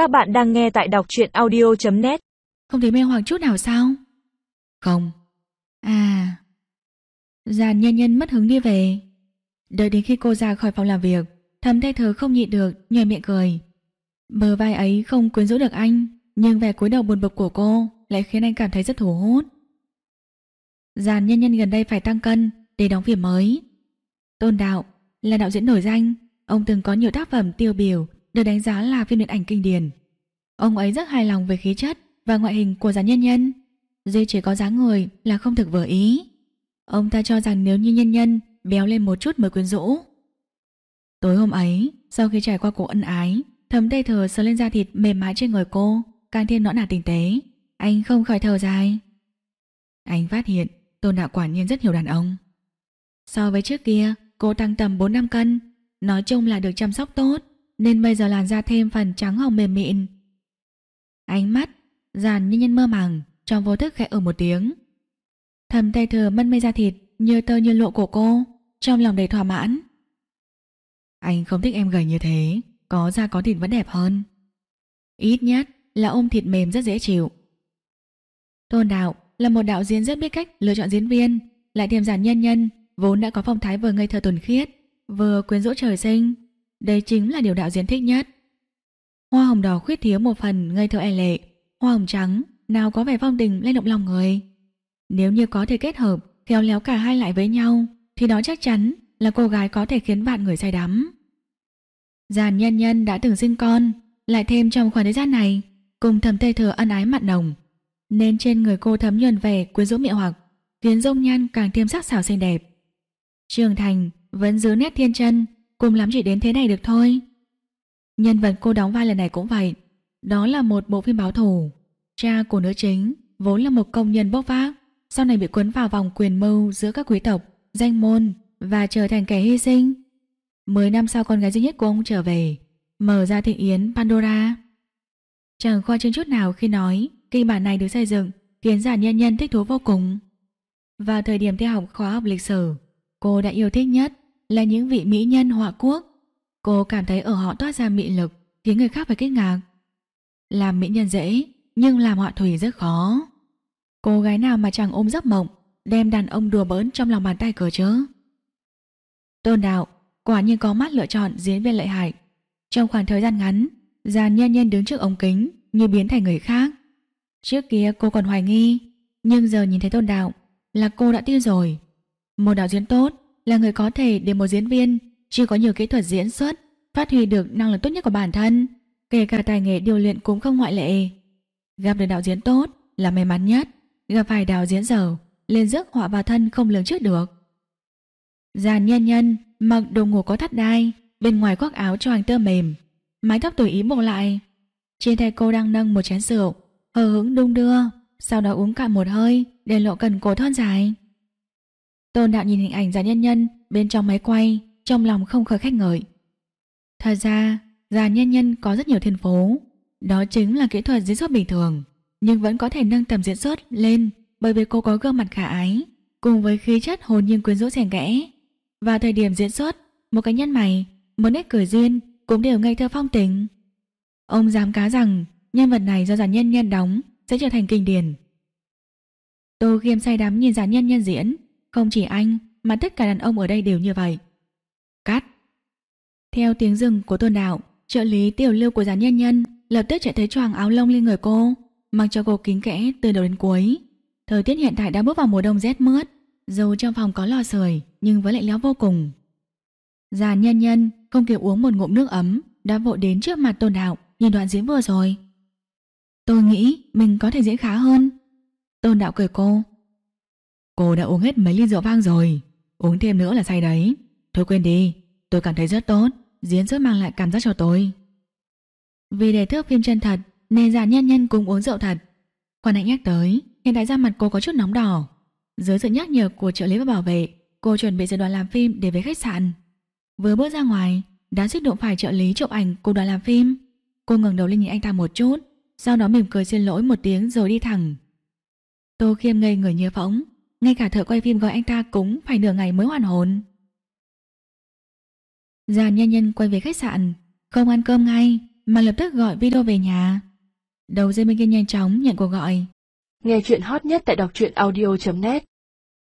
Các bạn đang nghe tại đọc truyện audio.net Không thấy mê hoặc chút nào sao? Không. À. Giàn nhân nhân mất hứng đi về. Đợi đến khi cô ra khỏi phòng làm việc, thầm thay thờ không nhịn được, nhòi miệng cười. Bờ vai ấy không quyến rũ được anh, nhưng vẻ cúi đầu buồn bực của cô lại khiến anh cảm thấy rất thu hút. Giàn nhân nhân gần đây phải tăng cân để đóng phim mới. Tôn Đạo là đạo diễn nổi danh, ông từng có nhiều tác phẩm tiêu biểu được đánh giá là phim điện ảnh kinh điển. Ông ấy rất hài lòng về khí chất và ngoại hình của giàn nhân nhân. Duy chỉ có dáng người là không thực vừa ý. Ông ta cho rằng nếu như nhân nhân béo lên một chút mới quyến rũ. Tối hôm ấy, sau khi trải qua cuộc ân ái, thấm tây thờ sờ lên da thịt mềm mại trên người cô, càng thêm nõn nà tinh tế. Anh không khỏi thở dài. Anh phát hiện Tôn Đạo quả nhiên rất hiểu đàn ông. So với trước kia, cô tăng tầm 4 năm cân, nói chung là được chăm sóc tốt, nên bây giờ làn da thêm phần trắng hồng mềm mịn. Ánh mắt, giàn như nhân mơ màng, trong vô thức khẽ ở một tiếng. Thầm tay thừa mân mê da thịt như tơ như lộ của cô, trong lòng đầy thỏa mãn. Anh không thích em gầy như thế, có da có thịt vẫn đẹp hơn. Ít nhất là ôm thịt mềm rất dễ chịu. Tôn Đạo là một đạo diễn rất biết cách lựa chọn diễn viên, lại thêm giản nhân nhân, vốn đã có phong thái vừa ngây thơ thuần khiết, vừa quyến rũ trời sinh. Đây chính là điều đạo diễn thích nhất. Hoa hồng đỏ khuyết thiếu một phần ngây thơ e lệ, hoa hồng trắng nào có vẻ phong tình lên động lòng người. Nếu như có thể kết hợp, khéo léo cả hai lại với nhau, thì đó chắc chắn là cô gái có thể khiến bạn người say đắm. Giàn nhân nhân đã từng sinh con, lại thêm trong khoảng thời gian này, cùng thầm tây thừa ân ái mặn nồng, nên trên người cô thấm nhuần vẻ quyến rũ miệng hoặc, khiến dung nhan càng thêm sắc sảo xinh đẹp. Trường Thành vẫn giữ nét thiên chân, cùng lắm chỉ đến thế này được thôi. Nhân vật cô đóng vai lần này cũng vậy, đó là một bộ phim báo thủ Cha của nữ chính vốn là một công nhân bốc vác, sau này bị cuốn vào vòng quyền mưu giữa các quý tộc, danh môn và trở thành kẻ hy sinh. Mười năm sau con gái duy nhất của ông trở về, mở ra thị yến Pandora. Chẳng khoa trương chút nào khi nói kịch bản này được xây dựng khiến giả nhân nhân thích thú vô cùng. Vào thời điểm theo học khóa học lịch sử, cô đã yêu thích nhất là những vị mỹ nhân họa quốc. Cô cảm thấy ở họ toát ra mị lực khiến người khác phải kinh ngạc. Làm mỹ nhân dễ, nhưng làm họa thủy rất khó. Cô gái nào mà chẳng ôm giấc mộng, đem đàn ông đùa bỡn trong lòng bàn tay cờ chớ. Tôn đạo, quả nhiên có mắt lựa chọn diễn viên lợi hại. Trong khoảng thời gian ngắn, già nhân nhân đứng trước ống kính như biến thành người khác. Trước kia cô còn hoài nghi, nhưng giờ nhìn thấy tôn đạo là cô đã tin rồi. Một đạo diễn tốt là người có thể để một diễn viên chỉ có nhiều kỹ thuật diễn xuất, phát huy được năng lực tốt nhất của bản thân, kể cả tài nghệ điều luyện cũng không ngoại lệ. Gặp được đạo diễn tốt là may mắn nhất, gặp phải đạo diễn dở, lên rước họa vào thân không lường trước được. Giàn nhân nhân mặc đồ ngủ có thắt đai, bên ngoài khoác áo choàng tơ mềm, mái tóc tùy ý buộc lại. Trên tay cô đang nâng một chén rượu, hờ hững đung đưa, sau đó uống cạn một hơi để lộ cần cổ thon dài. Tôn đạo nhìn hình ảnh già nhân nhân bên trong máy quay, trong lòng không khỏi khách ngợi. Thật ra, già nhân nhân có rất nhiều thiên phú, đó chính là kỹ thuật diễn xuất bình thường, nhưng vẫn có thể nâng tầm diễn xuất lên bởi vì cô có gương mặt khả ái, cùng với khí chất hồn nhiên quyến rũ xen kẽ. Vào thời điểm diễn xuất, một cái nhân mày, một nét cười duyên cũng đều ngây thơ phong tình. Ông dám cá rằng nhân vật này do giàn nhân nhân đóng sẽ trở thành kinh điển. Tô Khiêm say đắm nhìn giàn nhân nhân diễn, không chỉ anh mà tất cả đàn ông ở đây đều như vậy. Cắt. Theo tiếng rừng của tôn đạo, trợ lý tiểu lưu của giàn nhân nhân lập tức chạy tới choàng áo lông lên người cô, mặc cho cô kính kẽ từ đầu đến cuối. Thời tiết hiện tại đã bước vào mùa đông rét mướt, dù trong phòng có lò sưởi nhưng vẫn lạnh lẽo vô cùng. Giàn nhân nhân không kịp uống một ngụm nước ấm, đã vội đến trước mặt tôn đạo, nhìn đoạn diễn vừa rồi. Tôi nghĩ mình có thể diễn khá hơn. Tôn đạo cười cô. Cô đã uống hết mấy ly rượu vang rồi, uống thêm nữa là say đấy. Thôi quên đi, tôi cảm thấy rất tốt, diễn xuất mang lại cảm giác cho tôi. Vì để thước phim chân thật nên giả nhân nhân cùng uống rượu thật. Quan hạnh nhắc tới, hiện tại da mặt cô có chút nóng đỏ. Dưới sự nhắc nhở của trợ lý và bảo vệ, cô chuẩn bị dự đoàn làm phim để về khách sạn. Vừa bước ra ngoài, đã suýt đụng phải trợ lý chụp ảnh cùng đoàn làm phim. Cô ngẩng đầu lên nhìn anh ta một chút, sau đó mỉm cười xin lỗi một tiếng rồi đi thẳng. Tô Khiêm ngây người như phóng, ngay cả thợ quay phim gọi anh ta cũng phải nửa ngày mới hoàn hồn. Giàn nhân nhân quay về khách sạn, không ăn cơm ngay mà lập tức gọi video về nhà. Đầu dây bên kia nhanh chóng nhận cuộc gọi. Nghe chuyện hot nhất tại đọc truyện audio.net